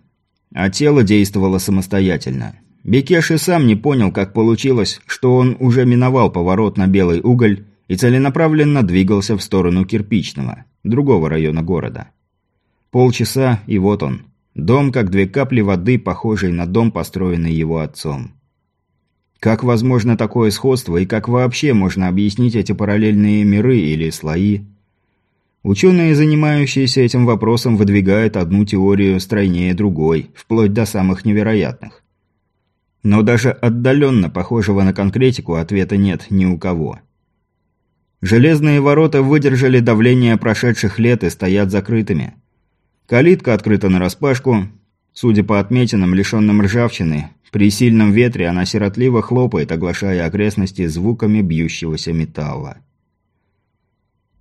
А тело действовало самостоятельно. Бекеш и сам не понял, как получилось, что он уже миновал поворот на белый уголь и целенаправленно двигался в сторону кирпичного, другого района города. Полчаса, и вот он. Дом, как две капли воды, похожий на дом, построенный его отцом. Как возможно такое сходство и как вообще можно объяснить эти параллельные миры или слои? Ученые, занимающиеся этим вопросом, выдвигают одну теорию стройнее другой, вплоть до самых невероятных. Но даже отдаленно похожего на конкретику ответа нет ни у кого. Железные ворота выдержали давление прошедших лет и стоят закрытыми. Калитка открыта нараспашку. Судя по отметинам, лишенным ржавчины, при сильном ветре она сиротливо хлопает, оглашая окрестности звуками бьющегося металла.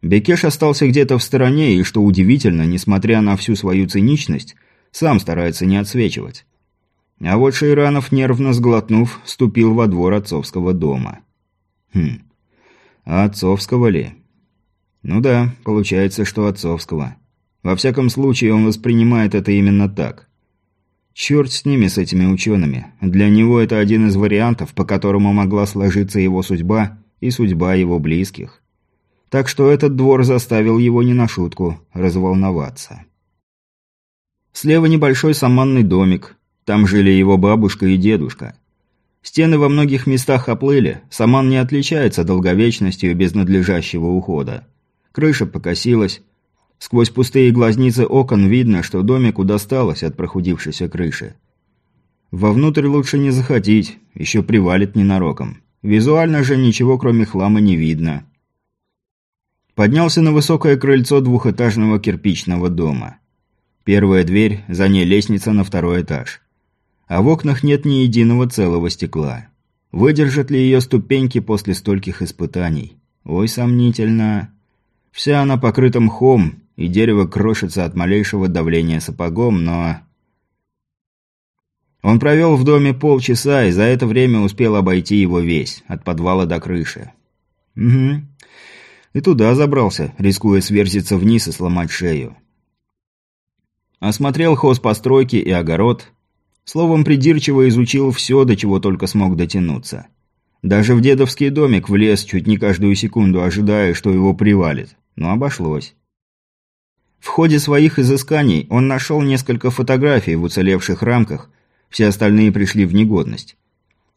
Бекеш остался где-то в стороне и, что удивительно, несмотря на всю свою циничность, сам старается не отсвечивать. А вот Шейранов, нервно сглотнув, ступил во двор отцовского дома. Хм, а отцовского ли? Ну да, получается, что отцовского. Во всяком случае, он воспринимает это именно так. Черт с ними, с этими учеными. Для него это один из вариантов, по которому могла сложиться его судьба и судьба его близких. Так что этот двор заставил его не на шутку разволноваться. Слева небольшой саманный домик. Там жили его бабушка и дедушка. Стены во многих местах оплыли, саман не отличается долговечностью без надлежащего ухода. Крыша покосилась. Сквозь пустые глазницы окон видно, что домику досталось от прохудившейся крыши. Вовнутрь лучше не заходить, еще привалит ненароком. Визуально же ничего кроме хлама не видно. Поднялся на высокое крыльцо двухэтажного кирпичного дома. Первая дверь, за ней лестница на второй этаж. А в окнах нет ни единого целого стекла. Выдержат ли ее ступеньки после стольких испытаний? Ой, сомнительно. Вся она покрыта мхом, и дерево крошится от малейшего давления сапогом, но... Он провел в доме полчаса, и за это время успел обойти его весь, от подвала до крыши. Угу. И туда забрался, рискуя сверзиться вниз и сломать шею. Осмотрел хозпостройки и огород. Словом, придирчиво изучил все, до чего только смог дотянуться. Даже в дедовский домик влез чуть не каждую секунду, ожидая, что его привалит. Но обошлось. В ходе своих изысканий он нашел несколько фотографий в уцелевших рамках, все остальные пришли в негодность.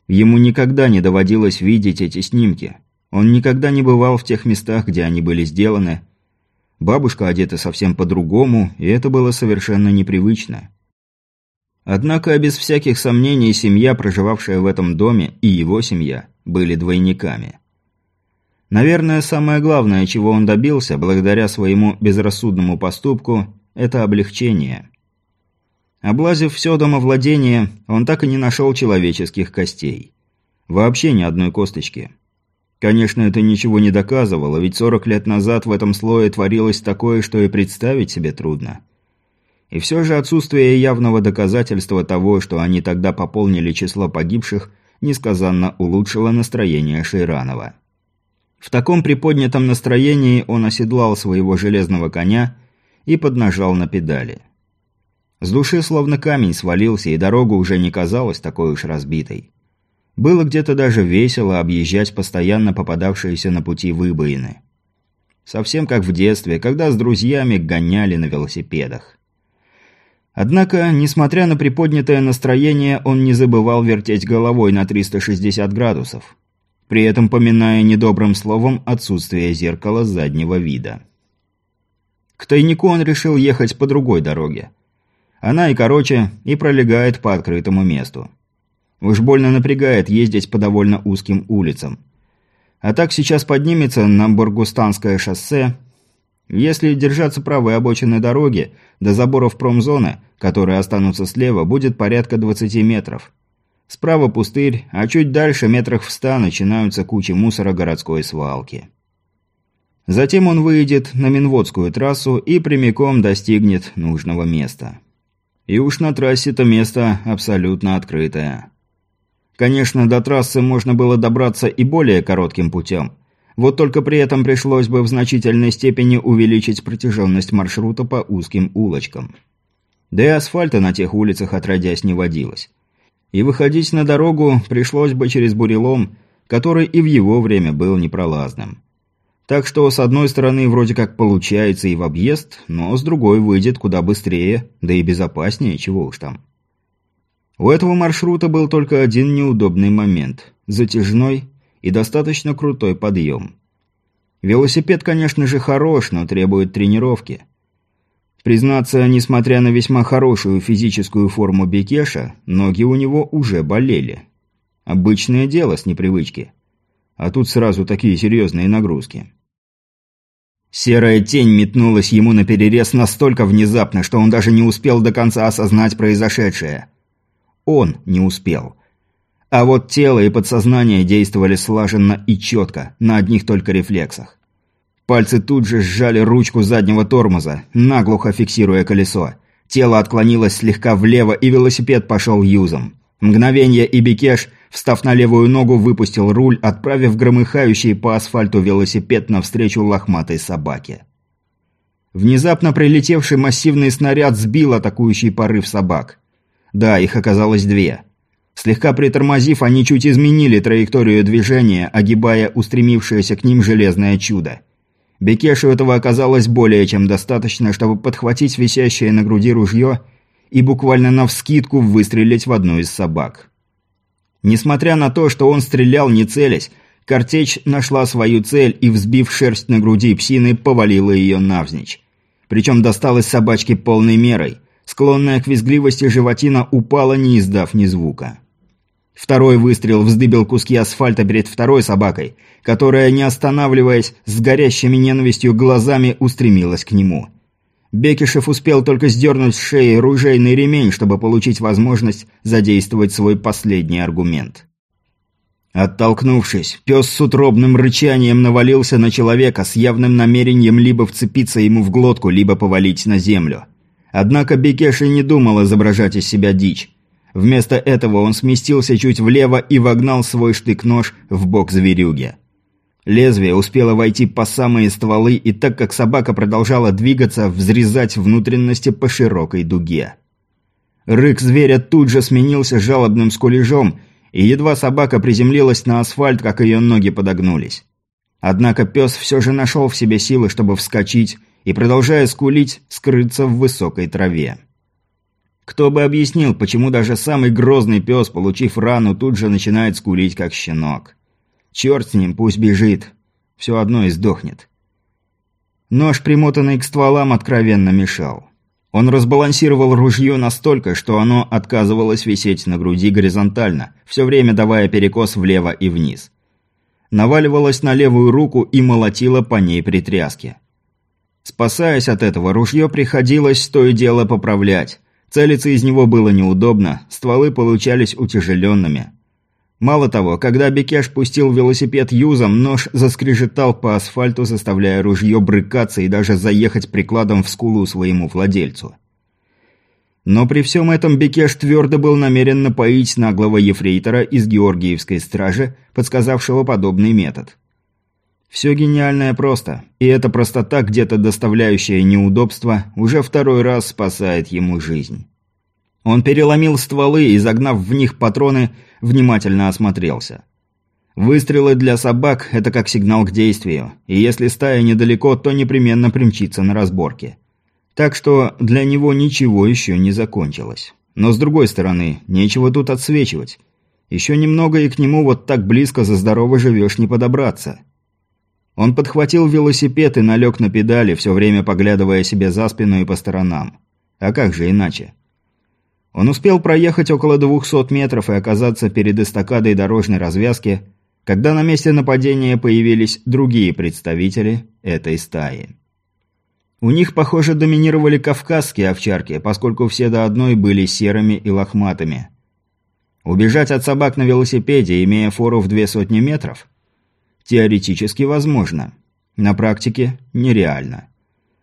Ему никогда не доводилось видеть эти снимки. Он никогда не бывал в тех местах, где они были сделаны. Бабушка одета совсем по-другому, и это было совершенно непривычно. Однако, без всяких сомнений, семья, проживавшая в этом доме, и его семья, были двойниками. Наверное, самое главное, чего он добился, благодаря своему безрассудному поступку, это облегчение. Облазив все домовладение, он так и не нашел человеческих костей. Вообще ни одной косточки. Конечно, это ничего не доказывало, ведь 40 лет назад в этом слое творилось такое, что и представить себе трудно. И все же отсутствие явного доказательства того, что они тогда пополнили число погибших, несказанно улучшило настроение Шейранова. В таком приподнятом настроении он оседлал своего железного коня и поднажал на педали. С души словно камень свалился, и дорога уже не казалась такой уж разбитой. Было где-то даже весело объезжать постоянно попадавшиеся на пути выбоины. Совсем как в детстве, когда с друзьями гоняли на велосипедах. Однако, несмотря на приподнятое настроение, он не забывал вертеть головой на 360 градусов при этом поминая недобрым словом отсутствие зеркала заднего вида. К тайнику он решил ехать по другой дороге. Она и короче, и пролегает по открытому месту. Уж больно напрягает ездить по довольно узким улицам. А так сейчас поднимется на Бургустанское шоссе. Если держаться правой обочины дороги, до заборов промзоны, которые останутся слева, будет порядка 20 метров. Справа пустырь, а чуть дальше, метрах в ста, начинаются кучи мусора городской свалки. Затем он выйдет на Минводскую трассу и прямиком достигнет нужного места. И уж на трассе это место абсолютно открытое. Конечно, до трассы можно было добраться и более коротким путем. Вот только при этом пришлось бы в значительной степени увеличить протяженность маршрута по узким улочкам. Да и асфальта на тех улицах отродясь не водилось и выходить на дорогу пришлось бы через бурелом, который и в его время был непролазным. Так что, с одной стороны, вроде как получается и в объезд, но с другой выйдет куда быстрее, да и безопаснее, чего уж там. У этого маршрута был только один неудобный момент – затяжной и достаточно крутой подъем. Велосипед, конечно же, хорош, но требует тренировки – Признаться, несмотря на весьма хорошую физическую форму Бекеша, ноги у него уже болели. Обычное дело с непривычки. А тут сразу такие серьезные нагрузки. Серая тень метнулась ему на перерез настолько внезапно, что он даже не успел до конца осознать произошедшее. Он не успел. А вот тело и подсознание действовали слаженно и четко, на одних только рефлексах. Пальцы тут же сжали ручку заднего тормоза, наглухо фиксируя колесо. Тело отклонилось слегка влево, и велосипед пошел юзом. Мгновение и Бекеш, встав на левую ногу, выпустил руль, отправив громыхающий по асфальту велосипед навстречу лохматой собаке. Внезапно прилетевший массивный снаряд сбил атакующий порыв собак. Да, их оказалось две. Слегка притормозив, они чуть изменили траекторию движения, огибая устремившееся к ним железное чудо. Бекешу этого оказалось более чем достаточно, чтобы подхватить висящее на груди ружье и буквально навскидку выстрелить в одну из собак. Несмотря на то, что он стрелял не целясь, картечь нашла свою цель и, взбив шерсть на груди псины, повалила ее навзничь. Причем досталась собачке полной мерой. Склонная к визгливости животина упала, не издав ни звука. Второй выстрел вздыбил куски асфальта перед второй собакой, которая, не останавливаясь, с горящими ненавистью глазами устремилась к нему. Бекишев успел только сдернуть с шеи ружейный ремень, чтобы получить возможность задействовать свой последний аргумент. Оттолкнувшись, пес с утробным рычанием навалился на человека с явным намерением либо вцепиться ему в глотку, либо повалить на землю. Однако Бекеши не думал изображать из себя дичь. Вместо этого он сместился чуть влево и вогнал свой штык-нож в бок зверюги. Лезвие успело войти по самые стволы, и так как собака продолжала двигаться, взрезать внутренности по широкой дуге. Рык зверя тут же сменился жалобным скулежом, и едва собака приземлилась на асфальт, как ее ноги подогнулись. Однако пес все же нашел в себе силы, чтобы вскочить и, продолжая скулить, скрыться в высокой траве. Кто бы объяснил, почему даже самый грозный пес, получив рану, тут же начинает скулить, как щенок. Черт с ним, пусть бежит. Все одно и сдохнет. Нож, примотанный к стволам, откровенно мешал. Он разбалансировал ружье настолько, что оно отказывалось висеть на груди горизонтально, все время давая перекос влево и вниз. Наваливалось на левую руку и молотило по ней при тряске. Спасаясь от этого, ружье приходилось то и дело поправлять. Целиться из него было неудобно, стволы получались утяжеленными. Мало того, когда Бекеш пустил велосипед юзом, нож заскрежетал по асфальту, заставляя ружье брыкаться и даже заехать прикладом в скулу своему владельцу. Но при всем этом Бекеш твердо был намерен напоить наглого ефрейтора из Георгиевской стражи, подсказавшего подобный метод. Все гениальное просто, и эта простота, где-то доставляющая неудобства, уже второй раз спасает ему жизнь. Он переломил стволы и, загнав в них патроны, внимательно осмотрелся. Выстрелы для собак – это как сигнал к действию, и если стая недалеко, то непременно примчится на разборке. Так что для него ничего еще не закончилось. Но с другой стороны, нечего тут отсвечивать. Еще немного и к нему вот так близко за здорово живешь не подобраться. Он подхватил велосипед и налег на педали, все время поглядывая себе за спину и по сторонам. А как же иначе? Он успел проехать около 200 метров и оказаться перед эстакадой дорожной развязки, когда на месте нападения появились другие представители этой стаи. У них, похоже, доминировали кавказские овчарки, поскольку все до одной были серыми и лохматыми. Убежать от собак на велосипеде, имея фору в две сотни метров – Теоретически возможно. На практике нереально.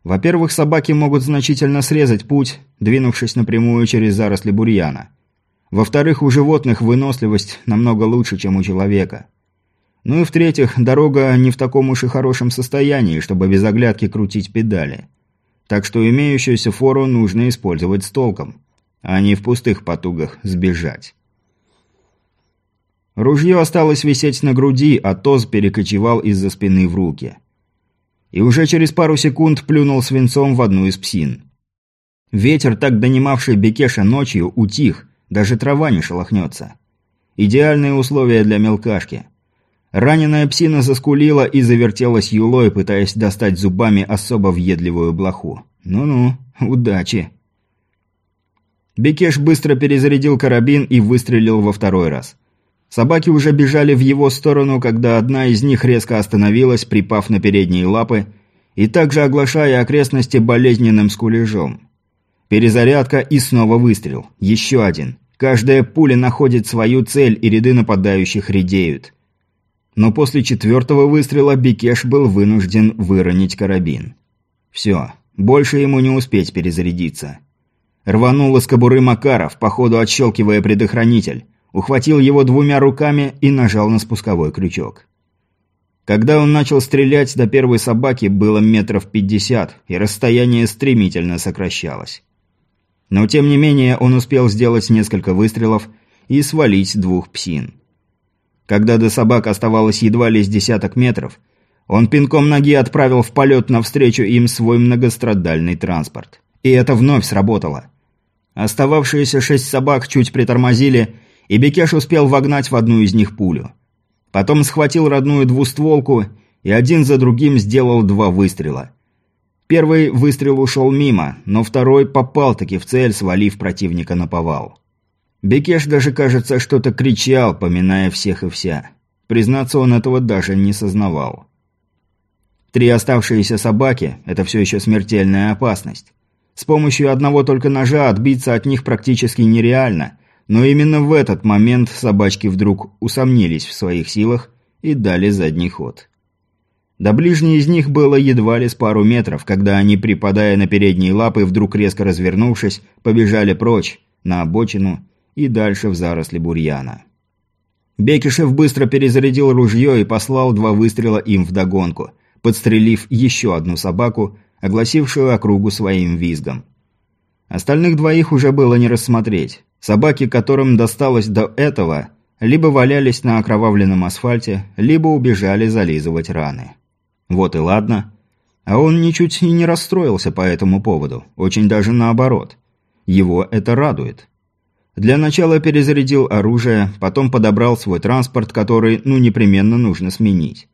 Во-первых, собаки могут значительно срезать путь, двинувшись напрямую через заросли бурьяна. Во-вторых, у животных выносливость намного лучше, чем у человека. Ну и в-третьих, дорога не в таком уж и хорошем состоянии, чтобы без оглядки крутить педали. Так что имеющуюся фору нужно использовать с толком, а не в пустых потугах сбежать. Ружье осталось висеть на груди, а Тоз перекочевал из-за спины в руки. И уже через пару секунд плюнул свинцом в одну из псин. Ветер, так донимавший Бекеша ночью, утих, даже трава не шелохнется. Идеальные условия для мелкашки. Раненая псина заскулила и завертелась юлой, пытаясь достать зубами особо въедливую блоху. Ну-ну, удачи. Бекеш быстро перезарядил карабин и выстрелил во второй раз. Собаки уже бежали в его сторону, когда одна из них резко остановилась, припав на передние лапы, и также оглашая окрестности болезненным скулежом. Перезарядка и снова выстрел. Еще один. Каждая пуля находит свою цель, и ряды нападающих редеют. Но после четвертого выстрела Бекеш был вынужден выронить карабин. Все, больше ему не успеть перезарядиться. Рванул из кобуры Макаров, походу отщелкивая предохранитель ухватил его двумя руками и нажал на спусковой крючок. Когда он начал стрелять, до первой собаки было метров пятьдесят, и расстояние стремительно сокращалось. Но тем не менее он успел сделать несколько выстрелов и свалить двух псин. Когда до собак оставалось едва ли с десяток метров, он пинком ноги отправил в полет навстречу им свой многострадальный транспорт. И это вновь сработало. Остававшиеся шесть собак чуть притормозили и Бекеш успел вогнать в одну из них пулю. Потом схватил родную двустволку и один за другим сделал два выстрела. Первый выстрел ушел мимо, но второй попал-таки в цель, свалив противника на повал. Бекеш даже, кажется, что-то кричал, поминая всех и вся. Признаться, он этого даже не сознавал. Три оставшиеся собаки – это все еще смертельная опасность. С помощью одного только ножа отбиться от них практически нереально, но именно в этот момент собачки вдруг усомнились в своих силах и дали задний ход. До ближней из них было едва ли с пару метров, когда они, припадая на передние лапы, вдруг резко развернувшись, побежали прочь, на обочину и дальше в заросли бурьяна. Бекишев быстро перезарядил ружье и послал два выстрела им вдогонку, подстрелив еще одну собаку, огласившую округу своим визгом. Остальных двоих уже было не рассмотреть. Собаки, которым досталось до этого, либо валялись на окровавленном асфальте, либо убежали зализывать раны. Вот и ладно. А он ничуть и не расстроился по этому поводу, очень даже наоборот. Его это радует. Для начала перезарядил оружие, потом подобрал свой транспорт, который, ну, непременно нужно сменить.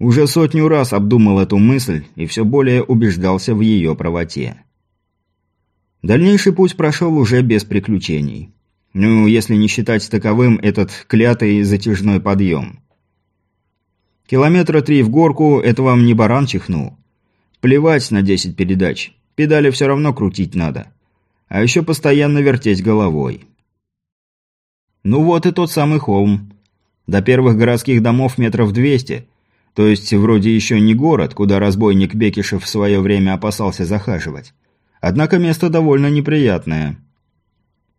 Уже сотню раз обдумал эту мысль и все более убеждался в ее правоте. Дальнейший путь прошел уже без приключений. Ну, если не считать таковым этот клятый затяжной подъем. Километра три в горку – это вам не баран чихнул. Плевать на 10 передач. Педали все равно крутить надо. А еще постоянно вертеть головой. Ну вот и тот самый холм. До первых городских домов метров 200. То есть вроде еще не город, куда разбойник Бекишев в свое время опасался захаживать. Однако место довольно неприятное.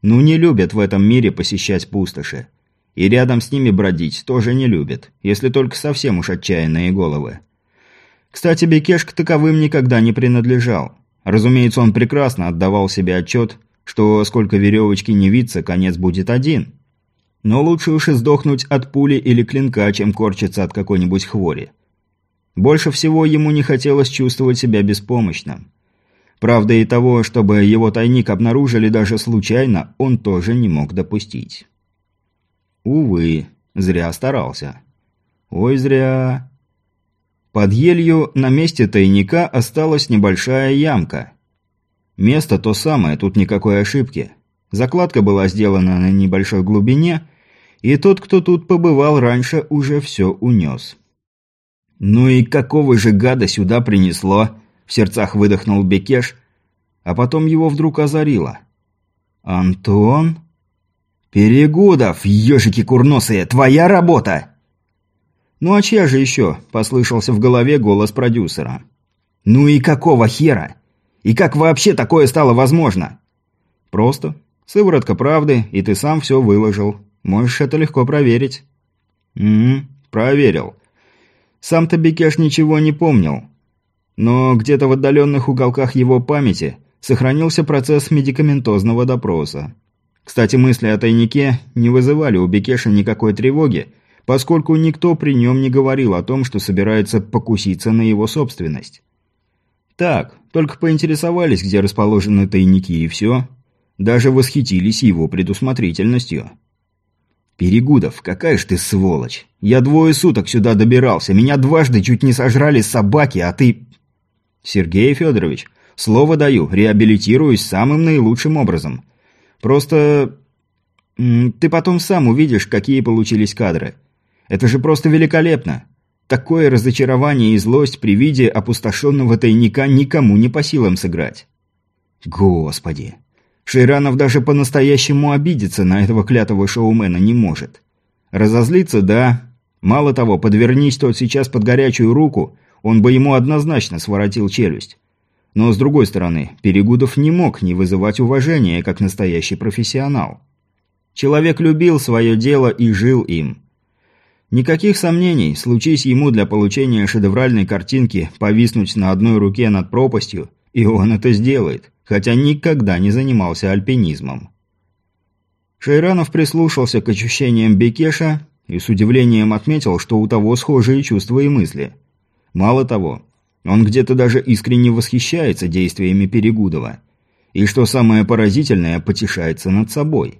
Ну не любят в этом мире посещать пустоши. И рядом с ними бродить тоже не любят, если только совсем уж отчаянные головы. Кстати, Бекеш к таковым никогда не принадлежал. Разумеется, он прекрасно отдавал себе отчет, что сколько веревочки не виться, конец будет один. Но лучше уж и сдохнуть от пули или клинка, чем корчиться от какой-нибудь хвори. Больше всего ему не хотелось чувствовать себя беспомощным. Правда, и того, чтобы его тайник обнаружили даже случайно, он тоже не мог допустить. Увы, зря старался. Ой, зря. Под елью на месте тайника осталась небольшая ямка. Место то самое, тут никакой ошибки. Закладка была сделана на небольшой глубине, и тот, кто тут побывал раньше, уже все унес. «Ну и какого же гада сюда принесло?» – в сердцах выдохнул Бекеш, а потом его вдруг озарило. «Антон?» «Перегудов, ежики курносые, твоя работа!» «Ну а чья же еще?» – послышался в голове голос продюсера. «Ну и какого хера? И как вообще такое стало возможно?» «Просто. Сыворотка правды, и ты сам все выложил. Можешь это легко проверить». «Угу, проверил. Сам-то Бекеш ничего не помнил. Но где-то в отдаленных уголках его памяти сохранился процесс медикаментозного допроса. Кстати, мысли о тайнике не вызывали у Бекеша никакой тревоги, поскольку никто при нем не говорил о том, что собирается покуситься на его собственность. Так, только поинтересовались, где расположены тайники, и все. Даже восхитились его предусмотрительностью. «Перегудов, какая ж ты сволочь! Я двое суток сюда добирался, меня дважды чуть не сожрали собаки, а ты...» «Сергей Федорович, слово даю, реабилитируюсь самым наилучшим образом. Просто... Ты потом сам увидишь, какие получились кадры. Это же просто великолепно. Такое разочарование и злость при виде опустошенного тайника никому не по силам сыграть. Господи. Шейранов даже по-настоящему обидеться на этого клятого шоумена не может. Разозлиться – да. Мало того, подвернись тот сейчас под горячую руку, он бы ему однозначно своротил челюсть. Но, с другой стороны, Перегудов не мог не вызывать уважения, как настоящий профессионал. Человек любил свое дело и жил им. Никаких сомнений, случись ему для получения шедевральной картинки повиснуть на одной руке над пропастью, и он это сделает, хотя никогда не занимался альпинизмом. Шейранов прислушался к ощущениям Бекеша и с удивлением отметил, что у того схожие чувства и мысли. Мало того, он где-то даже искренне восхищается действиями Перегудова. И что самое поразительное, потешается над собой.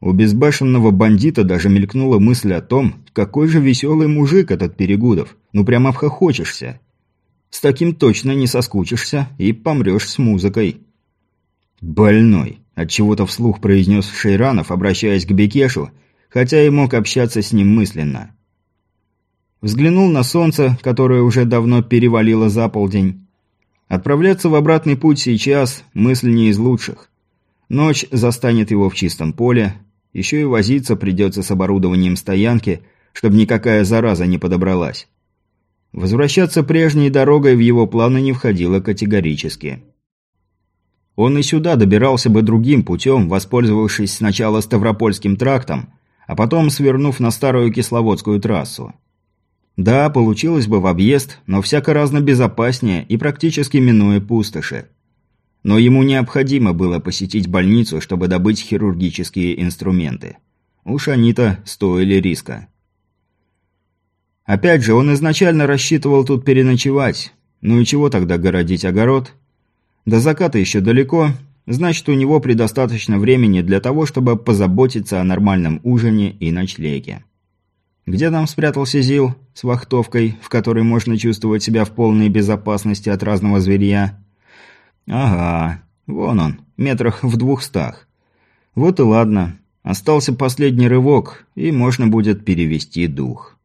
У безбашенного бандита даже мелькнула мысль о том, какой же веселый мужик этот Перегудов. Ну прямо обхохочешься. С таким точно не соскучишься и помрешь с музыкой. «Больной», — отчего-то вслух произнес Шейранов, обращаясь к Бекешу, хотя и мог общаться с ним мысленно. Взглянул на солнце, которое уже давно перевалило за полдень. Отправляться в обратный путь сейчас – мысль не из лучших. Ночь застанет его в чистом поле, еще и возиться придется с оборудованием стоянки, чтобы никакая зараза не подобралась. Возвращаться прежней дорогой в его планы не входило категорически. Он и сюда добирался бы другим путем, воспользовавшись сначала Ставропольским трактом, а потом свернув на старую Кисловодскую трассу. Да, получилось бы в объезд, но всяко разно безопаснее и практически минуя пустоши. Но ему необходимо было посетить больницу, чтобы добыть хирургические инструменты. Уж они-то стоили риска. Опять же, он изначально рассчитывал тут переночевать. Ну и чего тогда городить огород? До заката еще далеко, значит, у него предостаточно времени для того, чтобы позаботиться о нормальном ужине и ночлеге. Где там спрятался Зил с вахтовкой, в которой можно чувствовать себя в полной безопасности от разного зверья? Ага, вон он, метрах в двухстах. Вот и ладно. Остался последний рывок, и можно будет перевести дух.